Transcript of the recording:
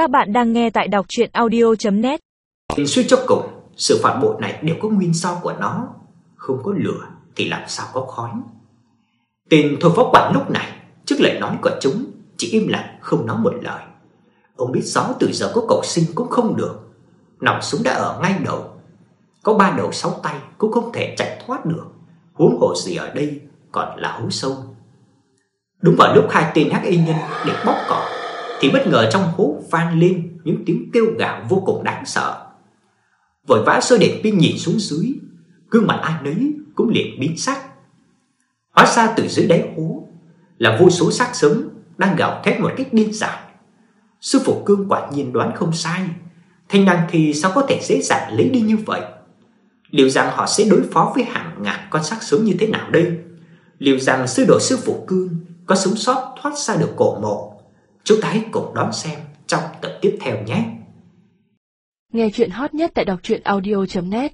Các bạn đang nghe tại đọc chuyện audio.net Suy cho cùng, sự phản bội này đều có nguyên do của nó. Không có lửa thì làm sao có khói. Tên thôi phó quản lúc này, trước lời nói của chúng, chỉ im lặng không nói một lời. Ông biết rõ từ giờ có cầu sinh cũng không được. Nòng súng đã ở ngay đầu. Có ba đầu sáu tay cũng không thể chạy thoát được. Huống hồ gì ở đây còn là hố sâu. Đúng vào lúc hai tên hắc y nhân định bóc cỏ thì bất ngờ trong hố vang lên những tiếng kêu gào vô cùng đáng sợ. Vội vã sơ đèn pin nhìn xuống dưới, gương mặt ai nấy cũng liền biến sắc. Hóa ra từ dưới đáy hố là vô số xác sống đang gào thét một cách điên dại. Sư phụ Cương quả nhiên đoán không sai, thanh năng thì sao có thể dễ dàng lấy đi như vậy? Liệu rằng họ sẽ đối phó với hàng ngàn con xác sống như thế nào đây? Liệu rằng sư đồ sư phụ Cương có sống sót thoát ra được cổ mộ? Chúng ta hãy cùng đón xem trong tập tiếp theo nhé. Nghe chuyện hot nhất tại đọc truyện audio.net